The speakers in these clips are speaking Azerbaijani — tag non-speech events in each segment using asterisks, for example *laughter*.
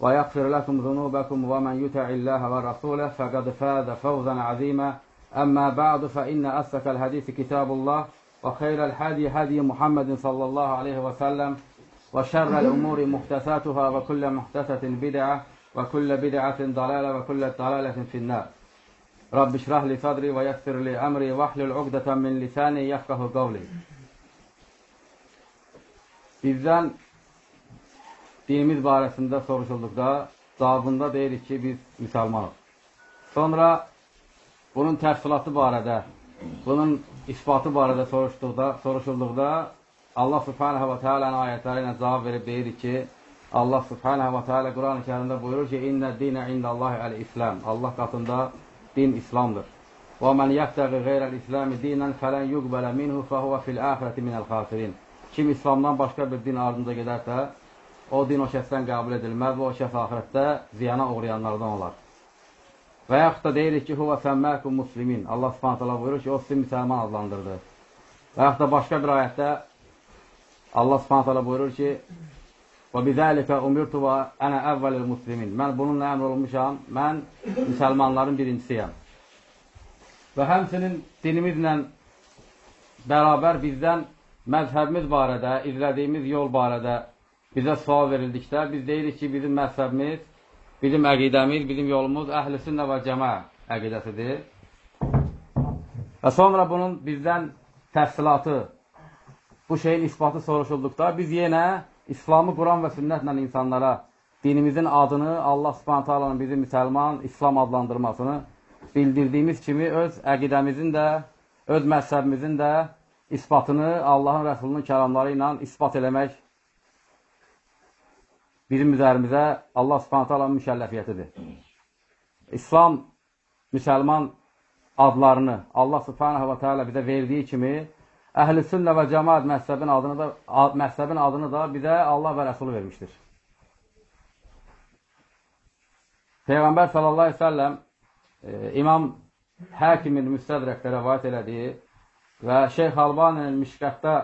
ويغفر لكم ذنوبكم ومن يطع الله ورسوله فقد فاز فوزا عظيما أما بعد فإن أصدق الحديث كتاب الله وخير الهدي هدي محمد صلى الله عليه وسلم وشر الأمور محدثاتها وكل محدثة بدعة وكل بدعة ضلالة وكل ضلالة في النار رب اشرح لي صدري ويسر لي أمري واحلل عقدة من لساني يفقه قولي Bizdən dinimiz barəsində soruşulduqda cavabında deyirik ki, biz müsəlmanıq. Sonra bunun təfsilatı barədə, bunun isbatı barədə soruşduqda, soruşulduqda Allah subhanahu wa ta'ala'nın ayətləri ilə cavab verib deyirik ki, Allah subhanahu wa ta'ala Quran-ı kərimdə buyurur ki, İnnə dinə indallahi əl-İslam. Allah qatında din İslamdır. Və mən yəftəqi qeyrəl-İslami dinən fələn yuqbələ minhu fəhuvə fil-əxirəti minəl-xasirin. Kim İslamdan başqa bir din ardında gedərsə, o din o şəxsdən qəbul edilməz və o şəxs axirətdə ziyana uğrayanlardan olar. Və yaxud da deyirik ki, huvə səmməkum muslimin. Allah subhanətələ buyurur ki, o sizi müsəlman adlandırdı. Və yaxud da başqa bir ayətdə Allah subhanətələ buyurur ki, və bizəlikə umirtu və ənə əvvəlil muslimin. Mən bununla əmr olmuşam, mən müsəlmanların birincisiyəm. Və həmsinin dinimizlə bərabər bizdən məzhəbimiz barədə, izlədiyimiz yol barədə bizə sual verildikdə biz deyirik ki, bizim məzhəbimiz, bizim əqidəmiz, bizim yolumuz əhl-i sünnə və cəmə əqidəsidir. Və sonra bunun bizdən təfsilatı, bu şeyin isbatı soruşulduqda biz yenə İslamı Quran və sünnətlə insanlara dinimizin adını, Allah subhanətə alanın bizi müsəlman, İslam adlandırmasını bildirdiyimiz kimi öz əqidəmizin də, öz məzhəbimizin də isbatını Allahın Rəsulunun kəlamları ilə isbat eləmək bizim üzərimizə Allah subhanətə alanın mükəlləfiyyətidir. İslam, müsəlman adlarını Allah subhanətə və teala bizə verdiyi kimi Əhl-i sünnə və cəmaat məhzəbin adını da məhzəbin adını da bizə Allah və Rəsulu vermişdir. Peyğəmbər sallallahu əleyhi və səlləm e, İmam Həkimin Müstədrəkdə rivayet elədiyi və Şeyx Albaninin Mişqətdə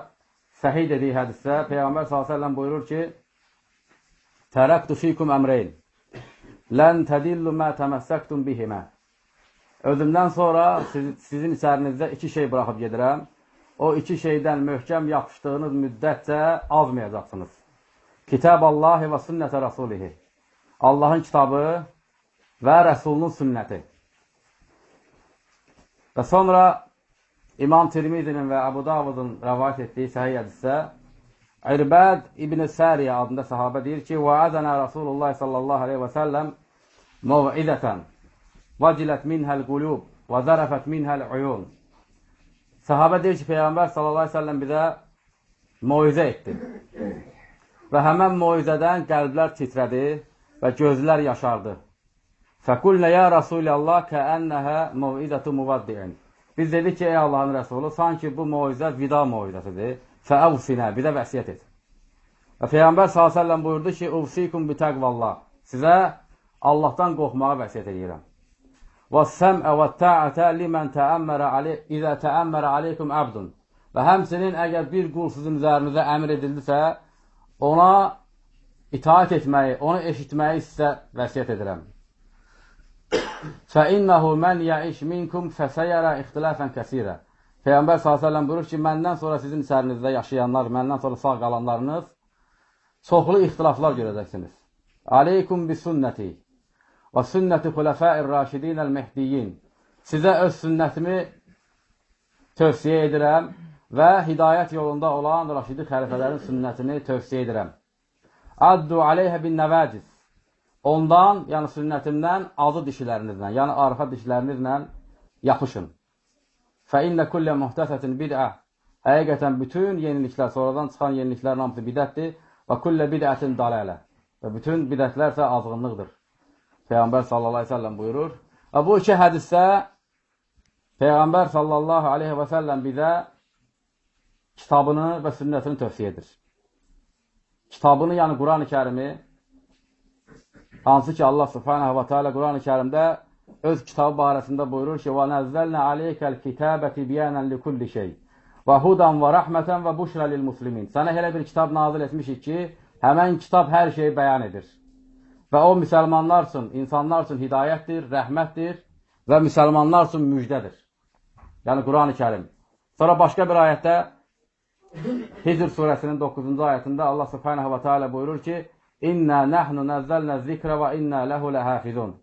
səhih dediyi hədisdə Peyğəmbər sallallahu əleyhi və səlləm buyurur ki: "Tərəktu fikum əmreyn. Lən tədillu mə təməssəktum bihimə." Özümdən sonra siz, sizin içərinizdə iki şey buraxıb gedirəm. O iki şeydən möhkəm yapışdığınız müddətcə azmayacaqsınız. Kitab Allahi və sünnətə rəsulihi. Allahın kitabı və rəsulunun sünnəti. Və sonra İmam Tirmidinin və Əbu Davudun rəvayət etdiyi səhiyyə hədisdə İrbəd İbn-i Səriyə adında sahabə deyir ki, وَعَدَنَا رَسُولُ اللّٰهِ sallallahu aleyhi və səlləm مَوْعِدَةً وَجِلَتْ مِنْهَا الْقُلُوبِ وَذَرَفَتْ مِنْهَا الْعُيُونَ Sahabə deyir ki, Peyğəmbər sallallahu aleyhi ve sellem bizə moizə etdi. Və həmən moizədən qəlblər titrədi və gözlər yaşardı. Fəqulnə ya Rasulallah kəənnəhə moizətü muvaddiin. Biz dedik ki, ey Allahın Rəsulu, sanki bu moizə vida moizəsidir. Fəəvsinə. Bir də vəsiyyət et. Və Peyğəmbər s.ə.v buyurdu ki, Uvsikum bitəqvallah. Sizə Allahdan qorxmağa vəsiyyət edirəm. Və səmə və təətə limən təəmmərə aleyh, izə təəmmərə aleykum əbdun. Və həmsinin əgər bir qul sizin üzərinizə əmr edildisə, ona itaat etməyi, onu eşitməyi sizə vəsiyyət edirəm. Fə innəhu mən yəiş minkum fəsəyərə ixtilafən kəsirə. Peyğəmbər s.ə.v buyurur ki, məndən sonra sizin içərinizdə yaşayanlar, məndən sonra sağ qalanlarınız çoxlu ixtilaflar görəcəksiniz. Aleykum bi sünnəti və sünnəti xulafəir raşidinəl mehdiyyin. Sizə öz sünnətimi tövsiyə edirəm və hidayət yolunda olan Raşidi xəlifələrin sünnətini tövsiyə edirəm. Addu aleyhə bin nəvəciz. Ondan, yəni sünnətimdən adı dişilərinizlə, yəni arxa dişlərinizlə yapışın. Fə innə kullə muhtəsətin bid'ə. Həqiqətən bütün yeniliklər, sonradan çıxan yeniliklərin hamısı bidətdir və kullə bidətin dalələ. Və bütün bidətlər isə azğınlıqdır. Peyğəmbər sallallahu aleyhi və səlləm buyurur. Və bu iki hədisdə Peyğəmbər sallallahu aleyhi və səlləm bizə kitabını və sünnətini tövsiyə edir. Kitabını, yəni Quran-ı kərimi, hansı ki Allah subhanahu wa ta'ala Quran-ı kərimdə öz kitabı barəsində buyurur ki: "Və nəzzəlnə aleykəl kitabəti biyanan li kulli şey və hudan və rahmeten və buşra lil muslimin." Sənə elə bir kitab nazil etmişik ki, həmin kitab hər şeyi bəyan edir. Və o müsəlmanlar üçün, insanlar üçün hidayətdir, rəhmətdir və müsəlmanlar üçün müjdədir. Yəni Qurani-Kərim. Sonra başqa bir ayətdə Hicr surəsinin 9-cu ayətində Allah Subhanahu va Taala buyurur ki: "İnna nahnu nazzalna zikra və inna lehu lahafizun."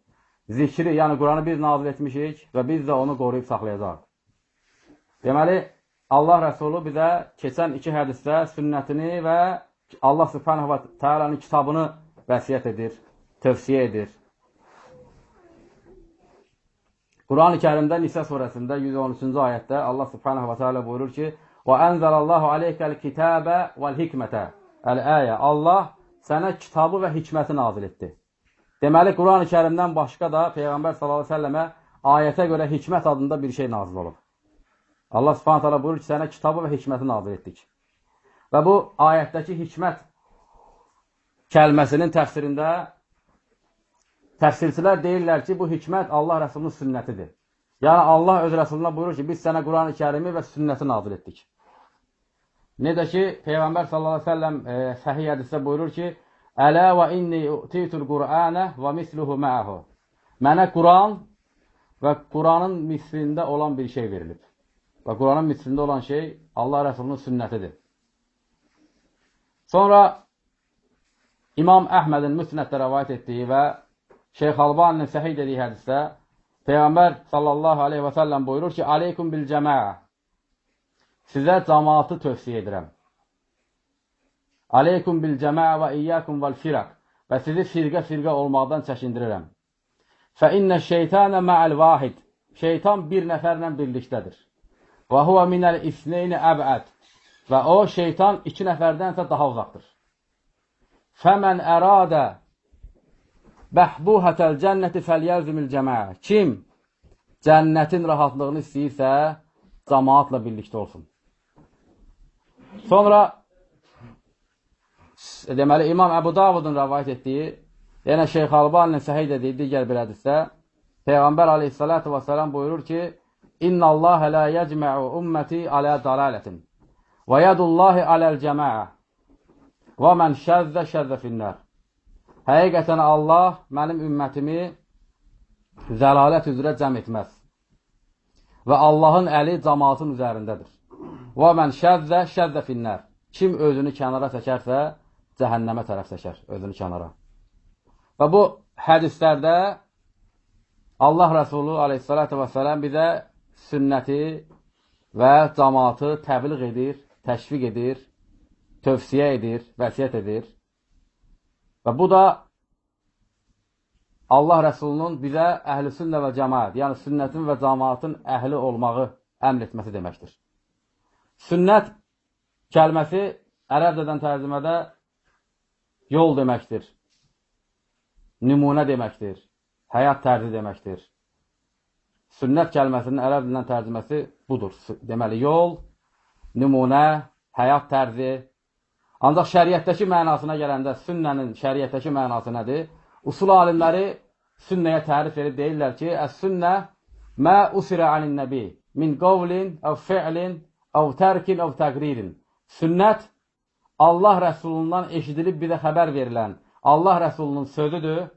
zikri, yəni Quranı biz nazil etmişik və biz də onu qoruyub saxlayacaq. Deməli, Allah Rəsulu bizə keçən iki hədisdə sünnətini və Allah Subhanahu və Teala'nın kitabını vəsiyyət edir, tövsiyə edir. Quran-ı Kərimdə Nisə surəsində 113-cü ayətdə Allah Subhanahu və Teala buyurur ki: "Və enzəlallahu alayka al-kitaba vel-hikmətə." Al-ayə. Allah sənə kitabı və hikməti nazil etdi. Deməli, Quran-ı kərimdən başqa da Peyğəmbər s.ə.və ayətə görə hikmət adında bir şey nazil olub. Allah subhanət hala buyurur ki, sənə kitabı və hikməti nazil etdik. Və bu ayətdəki hikmət kəlməsinin təfsirində təfsirçilər deyirlər ki, bu hikmət Allah Rəsulunun sünnətidir. Yəni, Allah öz Rəsuluna buyurur ki, biz sənə Quran-ı kərimi və sünnəti nazil etdik. Necə ki, Peyğəmbər səlləm e, səhih hədisdə buyurur ki: "Ələ və inni utitul Qur'ana və misluhu ma'ahu." Mənə Quran və Quranın mislində olan bir şey verilib. Və Quranın mislində olan şey Allah Rəsulunun sünnətidir. Sonra İmam Əhmədin Müsnəddə rəvayət etdiyi və Şeyx Albaninin səhih dediyi hədisdə Peyğəmbər sallallahu aleyhi və səlləm buyurur ki, Aleykum bil cəmaə Sizə cəmaatı tövsiyə edirəm. Aleykum bil cəməə və iyyəkum vəl firaq və sizi firqə-firqə olmaqdan çəkindirirəm. Fə innə şeytanə mə'əl vahid. Şeytan bir nəfərlə birlikdədir. Və huvə minəl isneyni əbəd. Və o, şeytan iki nəfərdənsə daha uzaqdır. Fəmən əradə bəhbuhətəl cənnəti fəlyəzimil cəməə. Kim cənnətin rahatlığını istəyirsə, cəmaatla birlikdə olsun. Sonra deməli İmam Əbu Davudun rəvayət etdiyi, yenə Şeyx Albaninin səhih dediyi digər bir hədisdə Peyğəmbər aleyhissalatu vesselam buyurur ki: "İnna Allah la yecma'u ummati ala dalaletin və yadullahi aləl cema'a və men şəzzə şəzzə finnar." Həqiqətən Allah mənim ümmətimi zəlalət üzrə cəm etməz. Və Allahın əli cəmaatın üzərindədir. Və mən şəzzə şəzzə finnər. Kim özünü kənara çəkərsə, cəhənnəmə tərəf çəkər özünü kənara. Və bu hədislərdə Allah Rəsulu aleyhissalatü vəsələm bizə sünnəti və cəmatı təbliğ edir, təşviq edir, tövsiyə edir, vəsiyyət edir. Və bu da Allah Rəsulunun bizə əhl-i sünnə və cəmaət, yəni sünnətin və cəmaatın əhli olmağı əmr etməsi deməkdir. Sünnət kəlməsi ərəbcədən tərcümədə yol deməkdir, nümunə deməkdir, həyat tərzi deməkdir. Sünnət kəlməsinin ərəb dilindən tərcüməsi budur. Deməli, yol, nümunə, həyat tərzi. Ancaq şəriətdəki mənasına gələndə sünnənin şəriətdəki mənası nədir? Usul alimləri sünnəyə tərif edib deyirlər ki, əs-sünnə mə usirə alin nəbi min qavlin əv fi'lin əv tərkin, əv təqririn. Sünnət Allah Rəsulundan eşidilib bir də xəbər verilən Allah Rəsulunun sözüdür,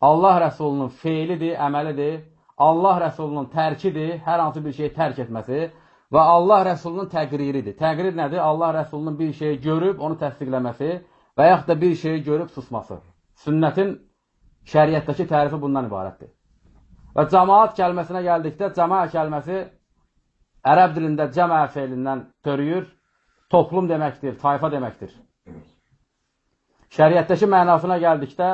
Allah Rəsulunun feilidir, əməlidir, Allah Rəsulunun tərkidir, hər hansı bir şeyi tərk etməsi və Allah Rəsulunun təqriridir. Təqrir nədir? Allah Rəsulunun bir şeyi görüb, onu təsdiqləməsi və yaxud da bir şeyi görüb susması. Sünnətin şəriətdəki tərifi bundan ibarətdir. Və cəmaat kəlməsinə gəldikdə, cəma kəlməsi ərəb dilində cəmə feilindən törüyür. Toplum deməkdir, tayfa deməkdir. Şəriətdəki mənasına gəldikdə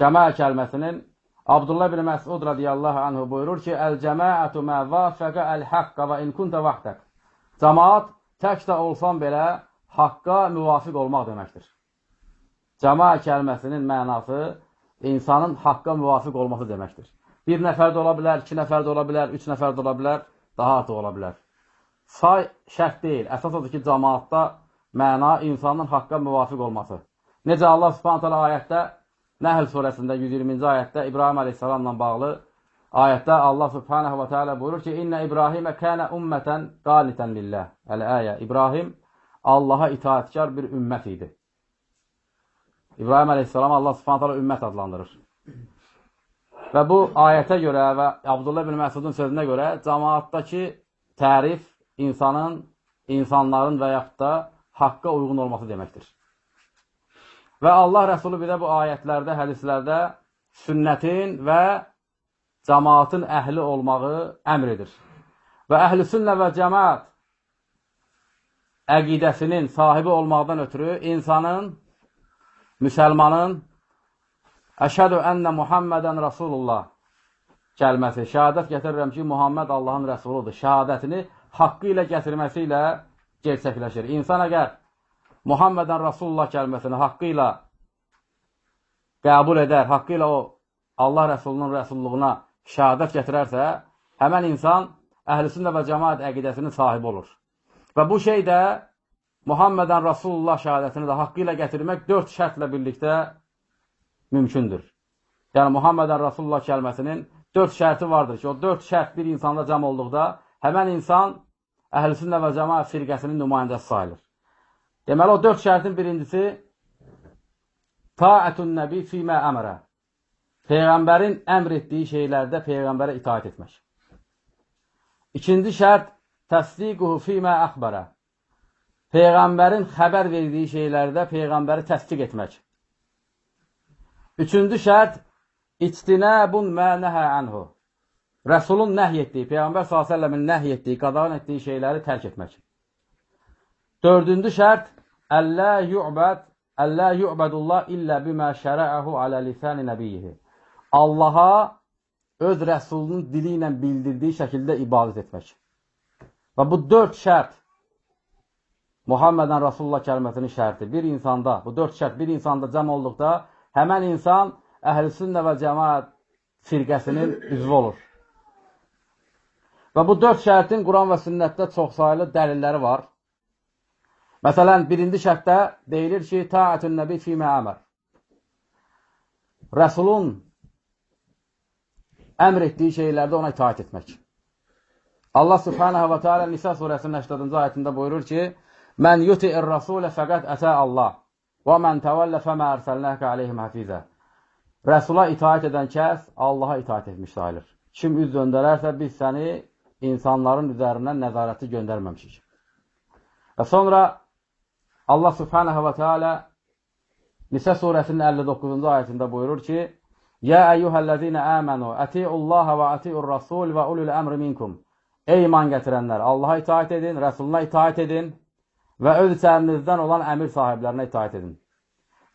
cəmə kəlməsinin Abdullah bin Məsud radiyallahu anhu buyurur ki, Əl-cəməətü mə vafəqə əl-həqqə və in kuntə vaxtək. Cəmaat tək də olsan belə haqqa müvafiq olmaq deməkdir. Cəma kəlməsinin mənası insanın haqqa müvafiq olması deməkdir. Bir nəfər də ola bilər, iki nəfər də ola bilər, üç nəfər də ola bilər, daha artıq ola bilər. Say şərt deyil. Əsas odur ki, cəmaatda məna insanın haqqa müvafiq olması. Necə Allah subhanət hələ ayətdə Nəhl surəsində 120-ci ayətdə İbrahim əleyhissalamla bağlı ayətdə Allah subhanahu və teala buyurur ki, İnnə İbrahimə kənə ümmətən qanitən lillah. Əl-əyə. İbrahim Allaha itaətkar bir ümmət idi. İbrahim əleyhissalam Allah subhanət hələ ümmət adlandırır. Və bu ayətə görə və Abdullah bin Məsudun sözünə görə cəmaatdakı tərif insanın, insanların və yaxud da haqqa uyğun olması deməkdir. Və Allah Rəsulü bizə bu ayətlərdə, hədislərdə sünnətin və cəmaatın əhli olmağı əmr edir. Və əhl-i sünnə və cəmaat əqidəsinin sahibi olmaqdan ötürü insanın, müsəlmanın əşhədü ənnə Muhammədən Rasulullah kəlməsi, şəhadət gətirirəm ki, Muhammed Allahın rəsuludur. Şəhadətini haqqı ilə gətirməsi ilə gerçəkləşir. İnsan əgər Muhammedən Rasulullah kəlməsini haqqı ilə qəbul edər, haqqı ilə o Allah Rəsulunun rəsulluğuna şəhadət gətirərsə, həmən insan əhlüsündə və cəmaat əqidəsinin sahibi olur. Və bu şey də Muhammedən Rasulullah şəhadətini də haqqı ilə gətirmək dörd şərtlə birlikdə mümkündür. Yəni, Muhammedən Rasulullah kəlməsinin dörd şərti vardır ki, o dörd şərt bir insanda cəm olduqda, həmən insan əhlüsündə və cəmaat firqəsinin nümayəndəsi sayılır. Deməli, o dörd şərtin birincisi Taətun nəbi fīmə əmrə. Peyğəmbərin əmr etdiyi şeylərdə Peyğəmbərə itaat etmək. İkinci şərt təsdiquhu fīmə əxbərə. Peyğəmbərin xəbər verdiyi şeylərdə Peyğəmbəri təsdiq etmək. Üçüncü şərt İctinəbun mə nəhə ənhu. Rəsulun nəhy etdiyi, Peyğəmbər s.ə.v-in nəhy etdiyi, qadağan etdiyi şeyləri tərk etmək. Dördüncü şərt Əllə yu'bəd Əllə yu'bədullah illə bimə şərəəhu alə lisəni nəbiyyihi. Allaha öz rəsulunun dili ilə bildirdiyi şəkildə ibadət etmək. Və bu dörd şərt Muhammedən Rasulullah kəlməsinin şərti bir insanda, bu dörd şərt bir insanda cəm olduqda, həmən insan əhl-sünnə və cəmaət firqəsinin üzvü olur. Və bu dörd şərtin Quran və sünnətdə çox sayılı dəlilləri var. Məsələn, birinci şərtdə deyilir ki, taətün nəbi fīmə əmər. Rəsulun əmr etdiyi şeylərdə ona itaat etmək. Allah subhanahu və teala Nisa surəsinin 80-cı ayətində buyurur ki, Mən yuti'ir rasulə fəqət ətə Allah və mən təvəllə fəmə ərsəlnəhkə aleyhim həfizə. Rəsula itaat edən kəs Allaha itaat etmiş sayılır. Kim üz döndərərsə, biz səni insanların üzərindən nəzarəti göndərməmişik. Və sonra Allah Subhanahu və Teala Nisə surəsinin 59-cu ayətində buyurur ki: "Yə əyyuhəllezina amanu, atiullaha və atiur rasul və ulul əmri minkum." Ey iman gətirənlər, Allaha itaat edin, Rəsuluna itaat edin və öz içərinizdən olan əmir sahiblərinə itaat edin.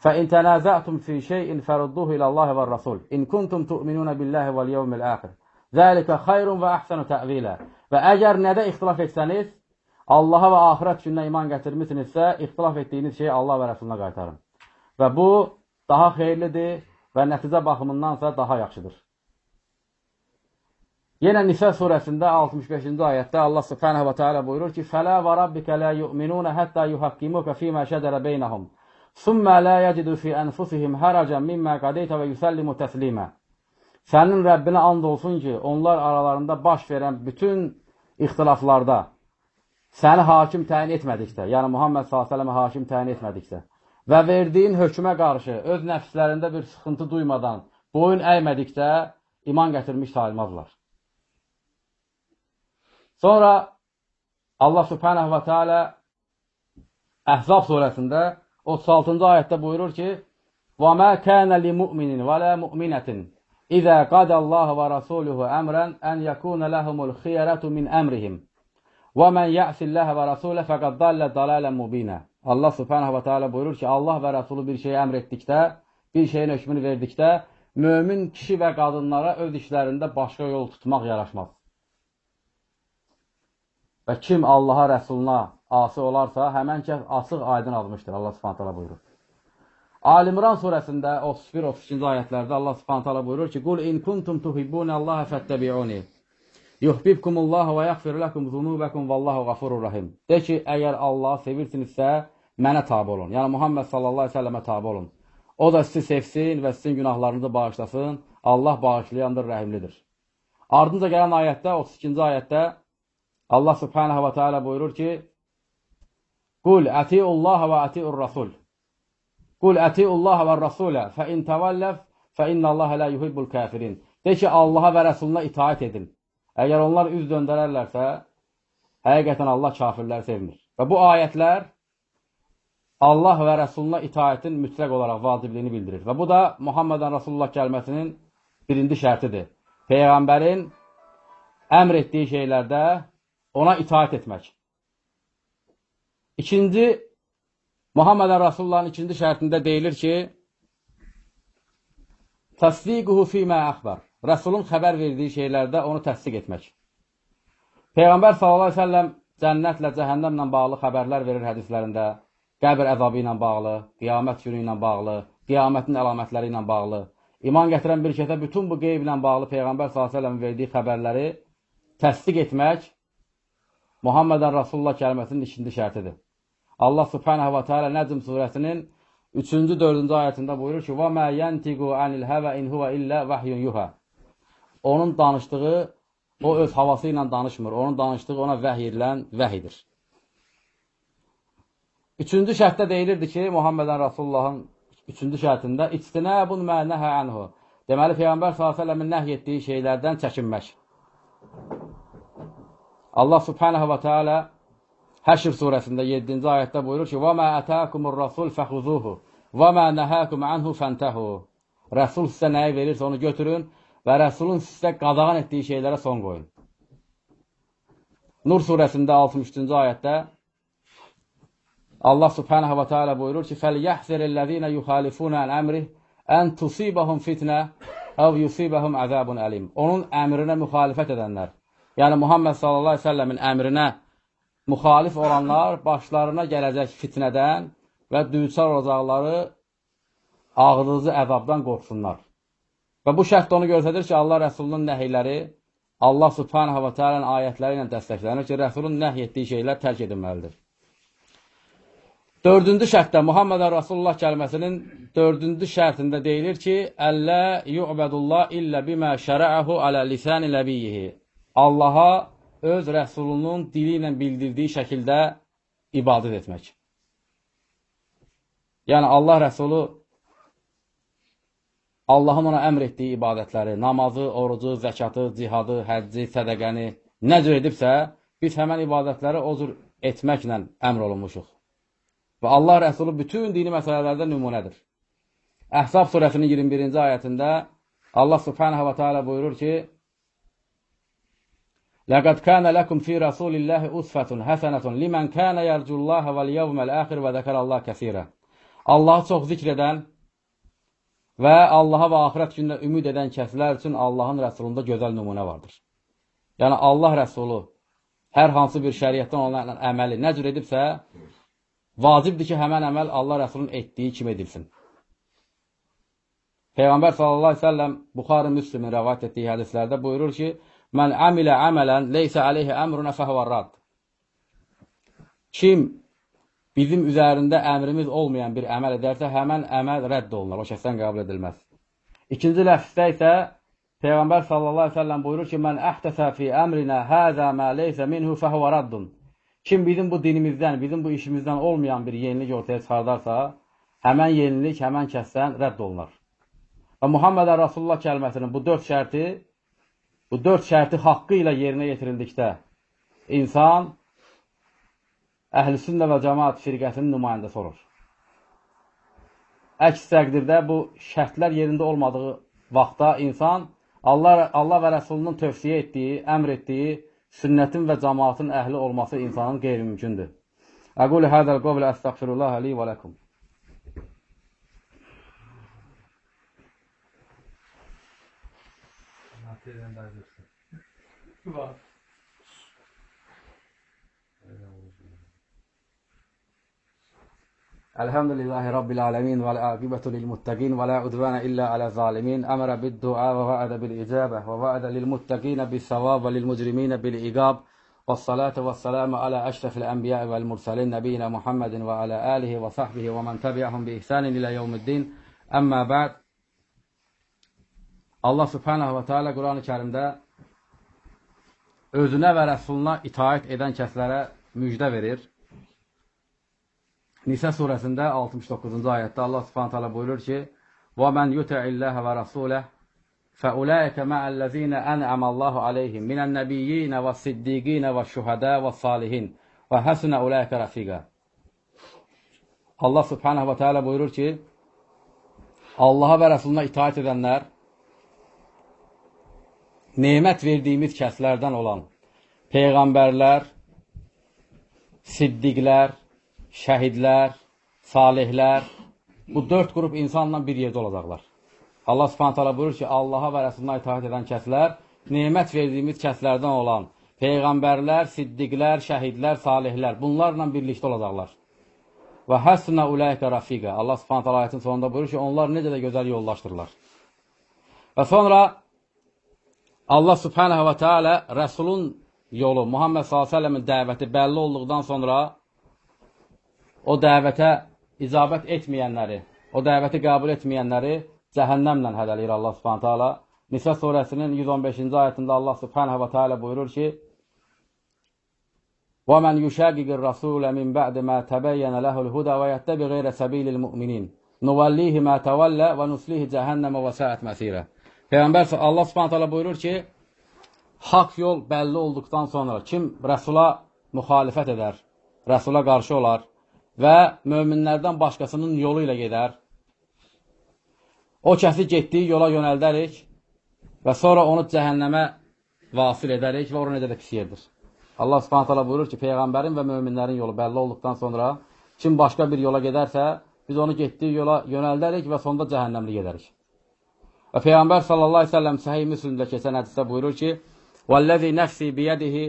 Fə in tənazətum fi şeyin fərudduhu ilə Allahi və Rasul. İn kuntum tu'minuna billahi vəl yevmil axir. Zəlikə xayrun və əhsənu təvilə. Və əgər nədə ixtilaf etsəniz, Allaha və ahirət gününə iman gətirmisinizsə, ixtilaf etdiyiniz şeyi Allah və Rəsuluna qaytarın. Və bu daha xeyirlidir və nəticə baxımındansa daha yaxşıdır. Yenə Nisə surəsində 65-ci ayətdə Allah Subhanahu va Taala buyurur ki: "Fələ və rabbikə la yu'minuna hatta yuhakkimuka fima şəcərə beynəhum, summa la yecidu fi anfusihim haracan mimma qadayta və yusallimu təslimə." Sənin Rəbbinə and olsun ki, onlar aralarında baş verən bütün ixtilaflarda səni hakim təyin etmədikdə, yəni Muhammed s.ə.və hakim təyin etmədikdə və verdiyin hökmə qarşı öz nəfslərində bir sıxıntı duymadan boyun əymədikdə iman gətirmiş sayılmazlar. Sonra Allah Subhanahu və Teala Əhzab surəsində 36-cı ayətdə buyurur ki: "Və mə kana li mu'minin və la mu'minatin İzə qadallahu və rasuluhu əmrən ən yekuna lahumul xiyaratu min əmrihim. Və men ya'sillaha və rasulahu fəqad dalla dalalan mubina. Allah subhanahu və taala buyurur ki, Allah və Rasulu bir şeyi əmr etdikdə, bir şeyin hökmünü verdikdə, mömin kişi və qadınlara öz işlərində başqa yol tutmaq yaraşmaz. Və kim Allaha, Rəsuluna asi olarsa, həmən kəs asıq aydın almışdır. Allah subhanahu və taala buyurur. Alimran surəsində 31-32-ci ayətlərdə Allah subhanahu ta'ala buyurur ki, Qul in kuntum tuhibbunə Allaha fəttəbi'uni. Yuhbibkumullahu və yəxfir ləkum zunubəkum vallahu qafurur rahim. De ki, əgər Allah sevirsinizsə, mənə tabi olun. Yəni, Muhammed sallallahu aleyhi ve səlləmə tabi olun. O da sizi sevsin və sizin günahlarınızı bağışlasın. Allah bağışlayandır, rəhimlidir. Ardınca gələn ayətdə, 32-ci ayətdə Allah subhanahu və teala buyurur ki, Qul ətiullaha və ətiur rasul. Qul ətiullaha və rasulə fə in təvəlləf fə innallaha lə yuhibbul kafirin. De ki, Allaha və Rəsuluna itaət edin. Əgər onlar üz döndərərlərsə, həqiqətən Allah kafirləri sevmir. Və bu ayətlər Allah və Rəsuluna itaətin mütləq olaraq vacibliyini bildirir. Və bu da Muhammedən Rasulullah gəlməsinin birinci şərtidir. Peyğəmbərin əmr etdiyi şeylərdə ona itaət etmək. İkinci, Muhammedən Rasulullahın ikinci şərtində deyilir ki, Təsdiquhu fīmə əxbər. Rəsulun xəbər verdiyi şeylərdə onu təsdiq etmək. Peyğəmbər s.ə.v cənnətlə, cəhənnəmlə bağlı xəbərlər verir hədislərində, qəbir əzabı ilə bağlı, qiyamət günü ilə bağlı, qiyamətin əlamətləri ilə bağlı, iman gətirən bir kəsə bütün bu qeyblə bağlı Peyğəmbər s.ə.v verdiyi xəbərləri təsdiq etmək Muhammedən Rasulullah kəlməsinin ikinci şərtidir. Allah subhanahu wa ta'ala Nəcm surəsinin 3-cü, 4-cü ayətində buyurur ki: "Və mə yəntiqu anil həvə in huwa illə vahyun yuha." onun danışdığı, o öz havası ilə danışmır. Onun danışdığı ona vəhy edilən vəhidir. Üçüncü şərtdə deyilirdi ki, Muhammedən Rasulullahın üçüncü şərtində İçtinəbun mənəhə ənhu. Deməli, Peyğəmbər s.ə.v-in nəhy etdiyi şeylərdən çəkinmək. Allah subhanahu wa ta'ala Həşr surəsində 7-ci ayətdə buyurur ki: "Və mə ataakumur rasul fəxuzuhu və mə nahaakum anhu fantahu." Rəsul sizə nəyi verirsə onu götürün və Rəsulun sizə qadağan etdiyi şeylərə son qoyun. Nur surəsində 63-cü ayətdə Allah subhanahu və taala buyurur ki: "Fəlyəhzirellezina yuxalifuna an əmrih an tusibahum fitnə əv yusibahum əzabun əlim." Onun əmrinə müxalifət edənlər, yəni Muhammed sallallahu əleyhi və səlləmin əmrinə müxalif olanlar başlarına gələcək fitnədən və düçar olacaqları ağrıcı əzabdan qorxsunlar. Və bu şərt onu göstərir ki, Allah Rəsulunun nəhiyləri Allah subhanahu wa ta'alın ayətləri ilə dəstəklənir ki, Rəsulun nəhy etdiyi şeylər tərk edilməlidir. Dördüncü şərtdə Muhammed Rasulullah kəlməsinin dördüncü şərtində deyilir ki, Əllə yu'bədullah illə bimə şərəəhu alə lisani ləbiyyihi. Allaha öz Rəsulunun dili ilə bildirdiyi şəkildə ibadət etmək. Yəni, Allah Rəsulu Allahın ona əmr etdiyi ibadətləri, namazı, orucu, zəkatı, cihadı, həcci, sədəqəni nə cür edibsə, biz həmən ibadətləri o cür etməklə əmr olunmuşuq. Və Allah Rəsulü bütün dini məsələlərdə nümunədir. Əhzab surəsinin 21-ci ayətində Allah subhanahu wa ta'ala buyurur ki, Ləqəd kənə ləkum fi rəsulilləhi usfətun həsənətun limən kənə yərcullaha vəl yevməl əxir və dəkərallah kəsirə. Allahı çox zikr edən və Allaha və axirət gününə ümid edən kəslər üçün Allahın rəsulunda gözəl nümunə vardır. Yəni, Allah rəsulu hər hansı bir şəriyyətdən olan əməli nə cür edibsə, vacibdir ki, həmən əməl Allah rəsulunun etdiyi kimi edilsin. Peyğəmbər sallallahu əleyhi və səlləm Buxari Müslimin rivayet etdiyi hədislərdə buyurur ki: Mən əmilə əmələn leysə aleyhi əmrunə fəhvərrad. Kim bizim üzərində əmrimiz olmayan bir əməl edərsə, həmən əməl rədd olunur, o şəxsən qəbul edilməz. İkinci ləfsdə isə Peyğəmbər sallallahu əleyhi və səlləm buyurur ki: "Mən əhdəsə fi əmrinə həzə mə leysə minhu fəhvə raddun." Kim bizim bu dinimizdən, bizim bu işimizdən olmayan bir yenilik ortaya çıxardarsa, həmən yenilik həmən kəsdən rədd olunur. Və Muhammed Rasulullah kəlməsinin bu dörd şərti, bu dörd şərti haqqı ilə yerinə yetirildikdə insan əhl-i sünnə və cəmaat firqəsinin nümayəndəsi olur. Əks təqdirdə bu şərtlər yerində olmadığı vaxtda insan Allah, Allah və Rəsulunun tövsiyə etdiyi, əmr etdiyi sünnətin və cəmaatın əhli olması insanın qeyri-mümkündür. Əqul hədəl qovlə əstəqfirullah li və ləkum. *laughs* Var. الحمد لله رب العالمين والعاقبة للمتقين ولا عدوان إلا على الظالمين أمر بالدعاء ووعد بالإجابة ووعد للمتقين بالثواب وللمجرمين بالعقاب والصلاة والسلام على أشرف الأنبياء والمرسلين نبينا محمد وعلى آله وصحبه ومن تبعهم بإحسان إلى يوم الدين أما بعد Allah subhanahu wa ta'ala Quran-ı Kerimdə özünə və Rəsuluna itaət edən kəslərə müjdə verir. Nisə surəsində 69-cu ayətdə Allah subhanahu wa ta'ala buyurur ki, وَمَنْ يُتَعِ اللَّهَ وَرَسُولَهِ فَأُولَٰئِكَ مَعَ الَّذِينَ أَنْعَمَ اللَّهُ عَلَيْهِمْ مِنَ النَّبِيِّينَ وَالصِّدِّيقِينَ وَالشُّهَدَاءِ وَالصَّالِحِينَ وَحَسُنَ أُولَٰئِكَ رَفِيقًا Allah subhanahu wa ta'ala buyurur ki, Allaha və Rəsuluna itaat edənlər, nemət verdiyimiz kəslərdən olan peyğəmbərlər, siddiqlər, şəhidlər, salihlər, bu dörd qrup insanla bir yerdə olacaqlar. Allah subhanət hala buyurur ki, Allaha və Rəsuluna itaat edən kəslər, nemət verdiyimiz kəslərdən olan peyğəmbərlər, siddiqlər, şəhidlər, salihlər, bunlarla birlikdə olacaqlar. Və həsnə uləykə rafiqə. Allah subhanət hala ayetin sonunda buyurur ki, onlar necə də gözəl yollaşdırırlar. Və sonra Allah subhanahu və teala Rəsulun yolu, Muhammed s.ə.v-in dəvəti bəlli olduqdan sonra o dəvətə icabət etməyənləri, o dəvəti qəbul etməyənləri cəhənnəmlə hədələyir Allah subhanahu teala. Nisə surəsinin 115-ci ayətində Allah subhanahu və teala buyurur ki, وَمَنْ يُشَاقِقِ الرَّسُولَ مِنْ بَعْدِ مَا تَبَيَّنَ لَهُ الْهُدَى وَيَتَّبِ غَيْرَ سَبِيلِ الْمُؤْمِنِينَ نُوَلِّهِ مَا تَوَلَّى وَنُسْلِهِ جَهَنَّمَ وَسَاءَتْ مَسِيرًا Peyğəmbər Allah Subhanahu taala buyurur ki, haqq yol bəlli olduqdan sonra kim Rəsula müxalifət edər, Rəsula qarşı olar və möminlərdən başqasının yolu ilə gedər, o kəsi getdiyi yola yönəldərik və sonra onu cəhənnəmə vasil edərik və ora necə də pis yerdir. Allah Subhanahu taala buyurur ki, peyğəmbərin və möminlərin yolu bəlli olduqdan sonra kim başqa bir yola gedərsə, biz onu getdiyi yola yönəldərik və sonda cəhənnəmli gedərik. Və Peyğəmbər sallallahu əleyhi və səlləm səhih Müslimdə keçən hədisdə buyurur ki: "Vallazi nəfsi biyadihi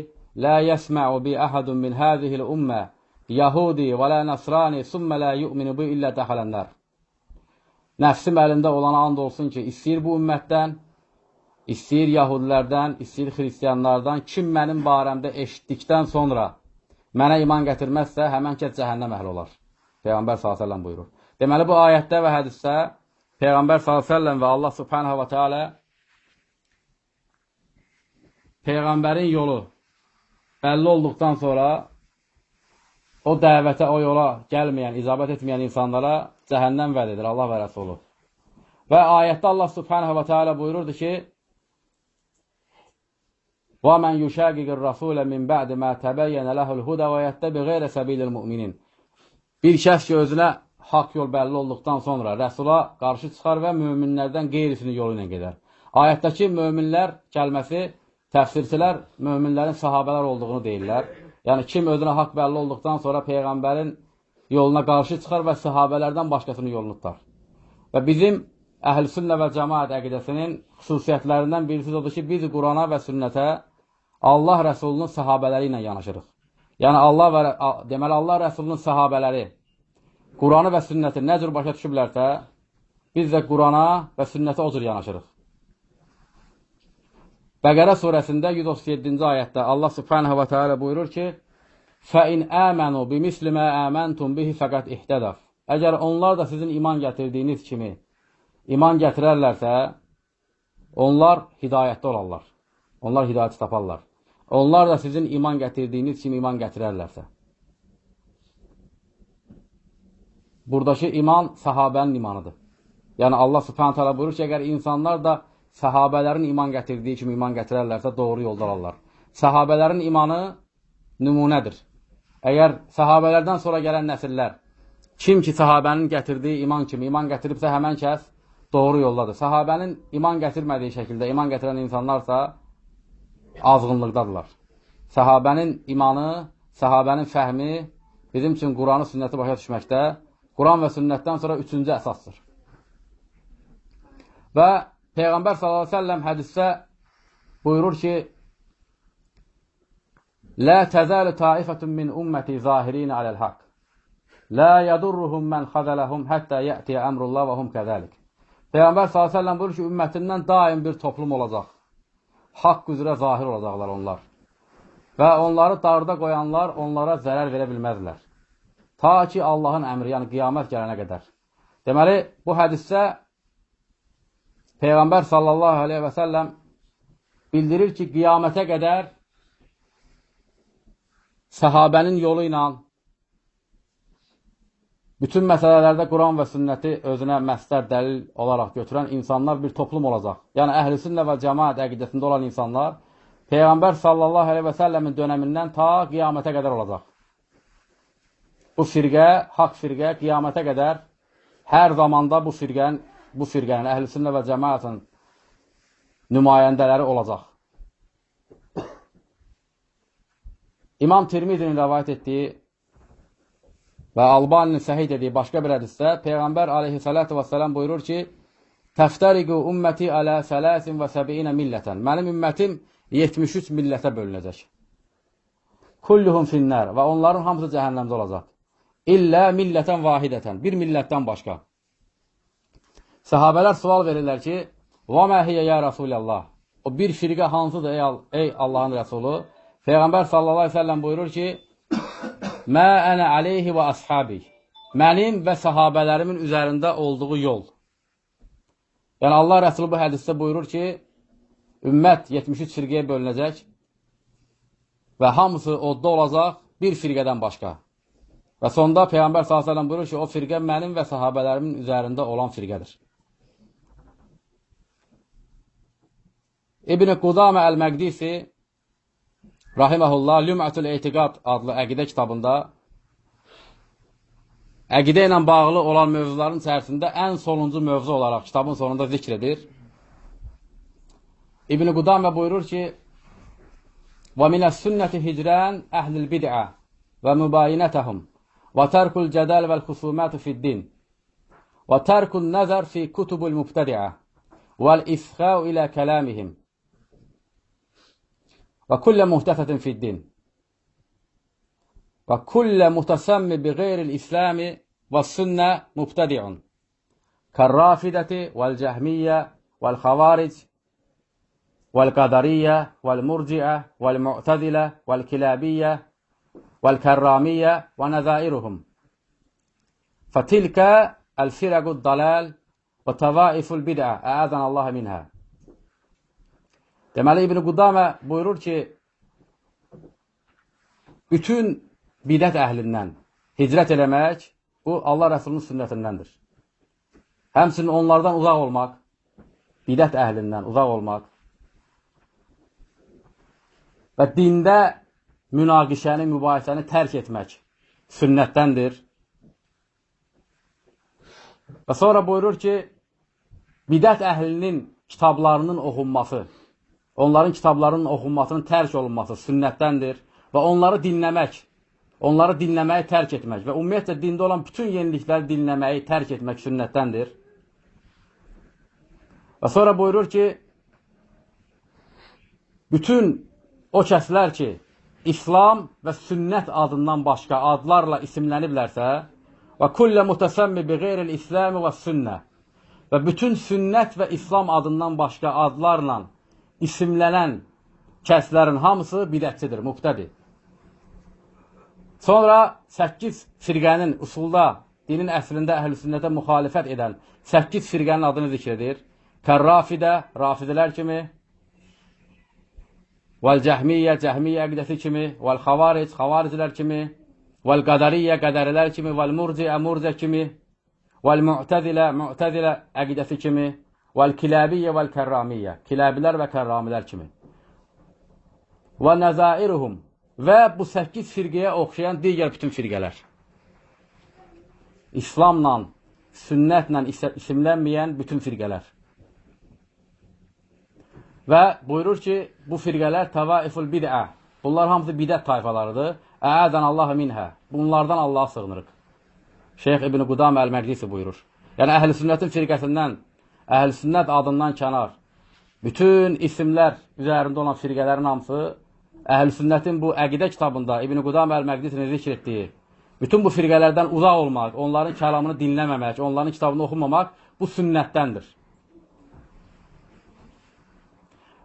la yesma'u bi ahadun min hadhihi al-umma yahudi və la nasrani summa la yu'minu bi illa dakhalan-nar." Nəfsim əlində olana and olsun ki, istəyir bu ümmətdən, istəyir yahudilərdən, istəyir xristianlardan kim mənim barəmdə eşitdikdən sonra mənə iman gətirməzsə, həmən kəs cəhənnəm əhli olar. Peyğəmbər sallallahu əleyhi və səlləm buyurur. Deməli bu ayətdə və hədisdə Peyğəmbər s.ə.v və Allah subhanahu wa ta'ala Peyğəmbərin yolu bəlli olduqdan sonra o dəvətə, o yola gəlməyən, icabət etməyən insanlara cəhənnəm vəd edir Allah və Rəsulu. Və ayətdə Allah subhanahu wa ta'ala buyururdu ki, وَمَنْ يُشَاقِقِ الرَّسُولَ مِنْ بَعْدِ مَا تَبَيَّنَ لَهُ الْهُدَى وَيَتَّبِ غَيْرَ سَبِيلِ الْمُؤْمِنِينَ Bir kəs ki, özünə haqq yol bəlli olduqdan sonra Rəsula qarşı çıxar və möminlərdən qeyrisinin yolu ilə gedər. Ayətdəki möminlər kəlməsi təfsirçilər möminlərin sahabələr olduğunu deyirlər. Yəni, kim özünə haqq bəlli olduqdan sonra Peyğəmbərin yoluna qarşı çıxar və sahabələrdən başqasının yolunu tutar. Və bizim əhl-i sünnə və cəmaət əqidəsinin xüsusiyyətlərindən birisi odur ki, biz Qurana və sünnətə Allah Rəsulunun sahabələri ilə yanaşırıq. Yəni, Allah və, deməli, Allah Rəsulunun sahabələri Quranı və sünnəti nə cür başa düşüblərsə, biz də Qurana və sünnətə o cür yanaşırıq. Bəqərə surəsində 137-ci ayətdə Allah subhanahu və teala buyurur ki, فَاِنْ آمَنُوا بِمِسْلِ مَا آمَنْتُمْ بِهِ فَقَدْ اِحْتَدَفْ Əgər onlar da sizin iman gətirdiyiniz kimi iman gətirərlərsə, onlar hidayətdə olarlar. Onlar hidayət taparlar. Onlar da sizin iman gətirdiyiniz kimi iman gətirərlərsə. Buradakı iman sahabənin imanıdır. Yəni Allah subhanət hələ buyurur ki, əgər insanlar da səhabələrin iman gətirdiyi kimi iman gətirərlərsə, doğru yolda alarlar. Səhabələrin imanı nümunədir. Əgər səhabələrdən sonra gələn nəsillər, kim ki səhabənin gətirdiyi iman kimi iman gətiribsə, həmən kəs doğru yoldadır. Səhabənin iman gətirmədiyi şəkildə iman gətirən insanlarsa azğınlıqdadırlar. səhabənin imanı, səhabənin fəhmi bizim üçün Quranı, sünnəti başa düşməkdə Quran və sünnətdən sonra üçüncü əsasdır. Və Peyğəmbər s.ə.v hədisdə buyurur ki, Lə təzəli taifətun min ümməti zahirinə aləl haqq. Lə yadurruhum mən xazələhum həttə yətiyə əmrullah və hum kəzəlik. Peyğəmbər s.ə.v buyurur ki, ümmətindən daim bir toplum olacaq. Haqq üzrə zahir olacaqlar onlar. Və onları darda qoyanlar onlara zərər verə bilməzlər. Ta ki, Allahın əmri, yəni qiyamət gələnə qədər. Deməli, bu hədisdə Peyğəmbər sallallahu aleyhi və səlləm bildirir ki, qiyamətə qədər səhabənin yolu ilə bütün məsələlərdə Quran və sünnəti özünə məstər dəlil olaraq götürən insanlar bir toplum olacaq. Yəni, əhl-i sünnə və cəmaət əqidəsində olan insanlar Peyğəmbər sallallahu aleyhi və səlləmin dönəmindən ta qiyamətə qədər olacaq. Bu firqə, haqq firqə qiyamətə qədər hər zamanda bu firqənin bu firqənin, əhl-i sünnə və cəmaətin nümayəndələri olacaq. İmam Tirmidinin rəvayət etdiyi və Albaninin səhid dediyi başqa bir hədisdə Peyğəmbər aleyhissalatu vesselam buyurur ki, Təftəriqu ümməti alə sələsin və səbiyinə millətən. Mənim ümmətim 73 millətə bölünəcək. Kulluhum finnər və onların hamısı cəhənnəmdə olacaq. İllə millətən vahidətən, bir millətdən başqa. Səhabələr sual verirlər ki, Və məhiyyə ya Rasulallah. O bir firqə hansıdır ey, ey Allahın Rəsulu? Peyğəmbər sallallahu aleyhi ve sellem buyurur ki, Mə ənə aleyhi və ashabi. Mənim və sahabələrimin üzərində olduğu yol. Yəni Allah Rəsulu bu hədisdə buyurur ki, ümmət 73 firqəyə bölünəcək və hamısı odda olacaq bir firqədən başqa. Və sonda Peyğəmbər s.ə.v buyurur ki, o firqə mənim və sahabələrimin üzərində olan firqədir. İbn-i Qudamə Əl-Məqdisi Rahiməhullah Lümətül Etiqad adlı əqidə kitabında əqidə ilə bağlı olan mövzuların içərisində ən sonuncu mövzu olaraq kitabın sonunda zikr edir. İbn-i Qudamə buyurur ki, Və minəs sünnəti hicrən əhlil bid'ə وترك الجدال والخصومات في الدين وترك النظر في كتب المبتدعة والإسخاء إلى كلامهم وكل مهتفة في الدين وكل متسم بغير الإسلام والسنة مبتدع كالرافدة والجهمية والخوارج والقدرية والمرجئة والمعتزلة والكلابية vəl-kərramiyyə və nəzairuhum. Fətilkə əl-firəqud dalal və təvaiful bid'ə əəzən Allah minhə. Deməli, İbn-i Qudamə buyurur ki, bütün bidət əhlindən hicrət eləmək, bu Allah Rəsulunun sünnətindəndir. Həmsinin onlardan uzaq olmaq, bidət əhlindən uzaq olmaq və dində münaqişəni, mübahisəni tərk etmək sünnətdəndir. Və sonra buyurur ki, bidət əhlinin kitablarının oxunması, onların kitablarının oxunmasının tərk olunması sünnətdəndir və onları dinləmək, onları dinləməyi tərk etmək və ümumiyyətlə dində olan bütün yenilikləri dinləməyi tərk etmək sünnətdəndir. Və sonra buyurur ki, bütün o kəslər ki, İslam və sünnət adından başqa adlarla isimləniblərsə və kullə mütəsəmmi bi qeyril İsləmi və sünnə və bütün sünnət və İslam adından başqa adlarla isimlənən kəslərin hamısı bidətçidir, mübtədir. Sonra 8 firqənin usulda, dinin əslində əhl-i sünnətə müxalifət edən 8 firqənin adını zikr edir. Kərrafidə, rafidələr kimi, vəl-cəhmiyyə, cəhmiyyə əqidəsi kimi, vəl-xavaric, xavariclər kimi, vəl-qədəriyyə, qədərilər kimi, vəl-murciə, murciə kimi, vəl-mu'təzilə, mu'təzilə əqidəsi kimi, Vəl-kilabiyyə vəl-kərramiyyə. Kiləbilər və kərramilər kimi. Və nəzairuhum. Və bu 8 firqəyə oxşayan digər bütün firqələr. İslamla, sünnətlə isimlənməyən bütün firqələr. Və buyurur ki, bu firqələr təvaiful bid'ə, Bunlar hamısı bidət tayfalarıdır. Əədən Allah minhə. Bunlardan Allaha sığınırıq. Şeyx İbn Qudam Əl-Məqdisi buyurur. Yəni, əhl-i sünnətin firqəsindən, əhl-i sünnət adından kənar, bütün isimlər üzərində olan firqələrin hamısı əhl-i sünnətin bu əqidə kitabında İbn Qudam Əl-Məqdisini zikr etdiyi, bütün bu firqələrdən uzaq olmaq, onların kəlamını dinləməmək, onların kitabını oxumamaq bu sünnətdəndir.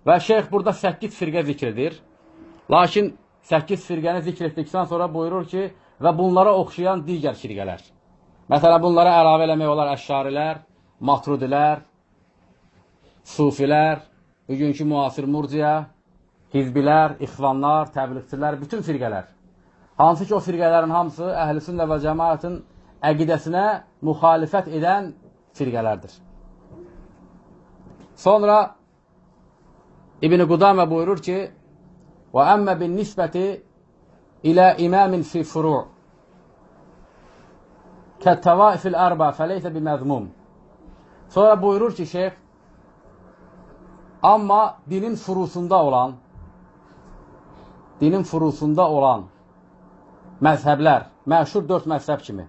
Və şeyx burada 8 firqə zikr edir. Lakin 8 firqəni zikr etdikdən sonra buyurur ki, və bunlara oxşayan digər firqələr. Məsələn, bunlara əlavə eləmək olar əşşarilər, matrudilər, sufilər, bugünkü müasir murciyə, hizbilər, ixvanlar, təbliğçilər, bütün firqələr. Hansı ki, o firqələrin hamısı əhl-i və cəmaətin əqidəsinə müxalifət edən firqələrdir. Sonra İbn Qudama buyurur ki: "Və amma bin nisbəti ilə imamin fi furu' kət-təvaifil arba feleysə biməzmum." Sonra buyurur ki, şeyx: "Amma dinin furusunda olan dinin furusunda olan məzhəblər, məşhur dörd məzhəb kimi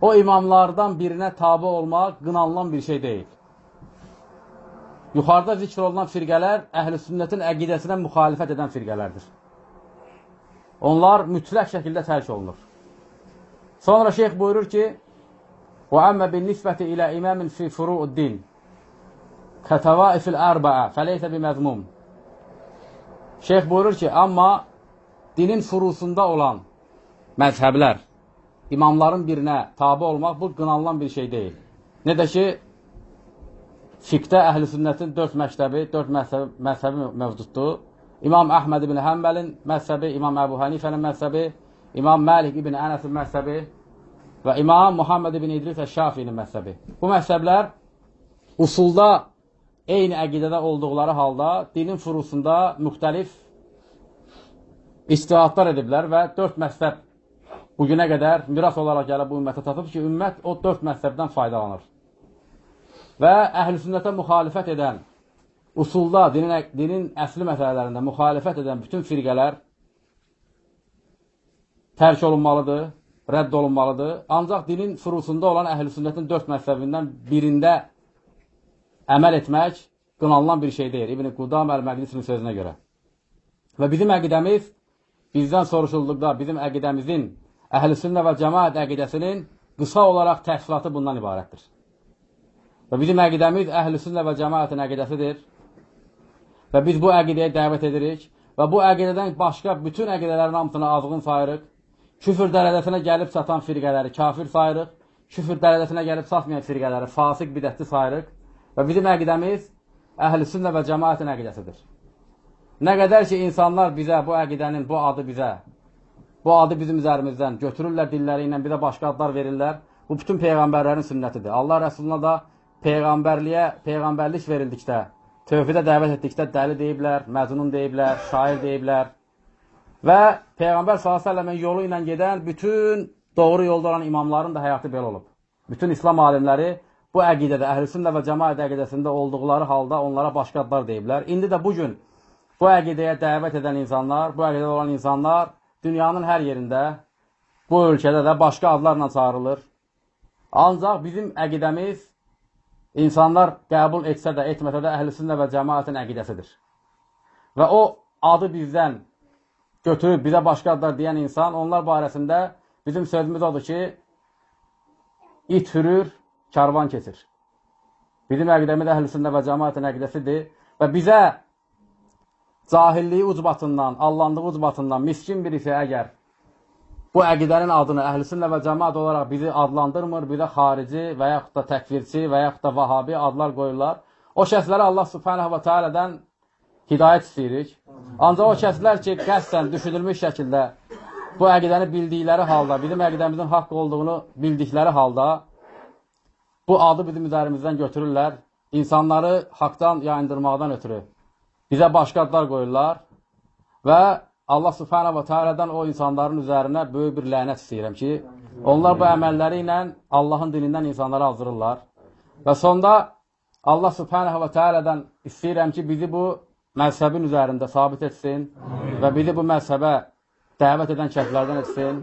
o imamlardan birinə tabi olmaq qınalınan bir şey deyil. Yuxarıda zikr olunan firqələr əhl-i sünnətin əqidəsinə müxalifət edən firqələrdir. Onlar mütləq şəkildə tərk olunur. Sonra şeyx buyurur ki, وَأَمَّ بِالنِّسْبَةِ إِلَى إِمَامٍ فِي فُرُوءُ الدِّينِ كَتَوَائِفِ الْأَرْبَعَ فَلَيْسَ بِمَذْمُمٍ Şeyx buyurur ki, amma dinin furusunda olan məzhəblər, imamların birinə tabi olmaq bu qınanılan bir şey deyil. Ne də ki, fiqdə əhl-i sünnətin dörd məktəbi, dörd məzhəbi, məzhəbi mövcuddur. İmam Əhməd ibn Həmbəlin məzhəbi, İmam Əbu Hənifənin məzhəbi, İmam Məlik ibn Ənəsin məzhəbi və İmam Muhammed ibn İdris Əşşafinin məzhəbi. Bu məzhəblər usulda eyni əqidədə olduqları halda dinin furusunda müxtəlif istihadlar ediblər və dörd məzhəb bugünə qədər miras olaraq gəlib bu ümmətə tatıb ki, ümmət o dörd məzhəbdən faydalanır. Və əhl-i sünnətə müxalifət edən, usulda, dinin, dinin əsli məsələlərində müxalifət edən bütün firqələr tərk olunmalıdır, rədd olunmalıdır. Ancaq dinin furusunda olan əhl-i sünnətin dörd məzhəbindən birində əməl etmək qınanılan bir şey deyil. İbn-i Qudam Əl-Məqdisinin sözünə görə. Və bizim əqidəmiz bizdən soruşulduqda bizim əqidəmizin əhl-i sünnə və cəmaət əqidəsinin qısa olaraq təfsilatı bundan ibarətdir. Və bizim əqidəmiz əhl-i sünnə və cəmaətin əqidəsidir. Və biz bu əqidəyə dəvət edirik və bu əqidədən başqa bütün əqidələrin hamısını azğın sayırıq. Küfür dərəcəsinə gəlib çatan firqələri kafir sayırıq. Küfür dərəcəsinə gəlib çatmayan firqələri fasıq bidətli sayırıq. Və bizim əqidəmiz əhl-i sünnə və cəmaətin əqidəsidir. Nə qədər ki, insanlar bizə bu əqidənin, bu adı bizə, bu adı bizim üzərimizdən götürürlər dilləri ilə, bir də başqa adlar verirlər. Bu bütün peyğəmbərlərin sünnətidir. Allah Rəsuluna da Peyğəmbərliyə, Peyğəmbərlik verildikdə, tövhidə dəvət etdikdə dəli deyiblər, məcnun deyiblər, şair deyiblər. Və Peyğəmbər s.ə.v-in yolu ilə gedən bütün doğru yolda olan imamların da həyatı belə olub. Bütün İslam alimləri bu əqidədə, əhlüsünnə və cəmaət əqidəsində olduqları halda onlara başqa adlar deyiblər. İndi də bugün bu əqidəyə dəvət edən insanlar, bu əqidədə olan insanlar dünyanın hər yerində, bu ölkədə də başqa adlarla çağırılır. Ancaq bizim əqidəmiz insanlar qəbul etsə də, etməsə də əhlüsünnə və cəmaətin əqidəsidir. Və o adı bizdən götürüb bizə başqa adlar deyən insan, onlar barəsində bizim sözümüz odur ki, it hürür, karvan keçir. Bizim əqidəmiz əhlüsünnə və cəmaətin əqidəsidir və bizə cahilliyi ucbatından, allandığı ucbatından miskin birisi əgər bu əqidənin adını əhlüsünnə və cəmaat olaraq bizi adlandırmır, bizə xarici və yaxud da təkvirçi və yaxud da vahabi adlar qoyurlar. O şəxslərə Allah subhanahu və tealədən hidayət istəyirik. Ancaq o şəxslər ki, qəsdən düşünülmüş şəkildə bu əqidəni bildikləri halda, bizim əqidəmizin haqq olduğunu bildikləri halda bu adı bizim üzərimizdən götürürlər. İnsanları haqdan yayındırmaqdan ötürü bizə başqa adlar qoyurlar və Allah subhanahu wa ta'alədən o insanların üzərinə böyük bir lənət istəyirəm ki, onlar bu əməlləri ilə Allahın dilindən insanları azdırırlar. Və sonda Allah subhanahu wa ta'alədən istəyirəm ki, bizi bu məzhəbin üzərində sabit etsin. Və bizi bu məzhəbə dəvət edən kəslərdən etsin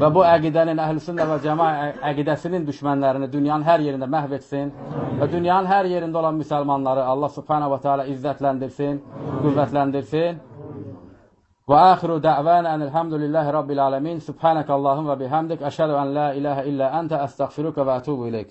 və bu əqidənin, əhl-sünnə və cəma əqidəsinin düşmənlərini dünyanın hər yerində məhv etsin və dünyanın hər yerində olan müsəlmanları Allah subhanahu wa ta'ala izzətləndirsin, qüvvətləndirsin. Və axiru dəvənə enilhamdülillahi rabbil alemin. Subhanəkə Allahum və bihamdik. Əşhədu ən la iləhə illə əntə əstəğfiruka və ətubu ileyk.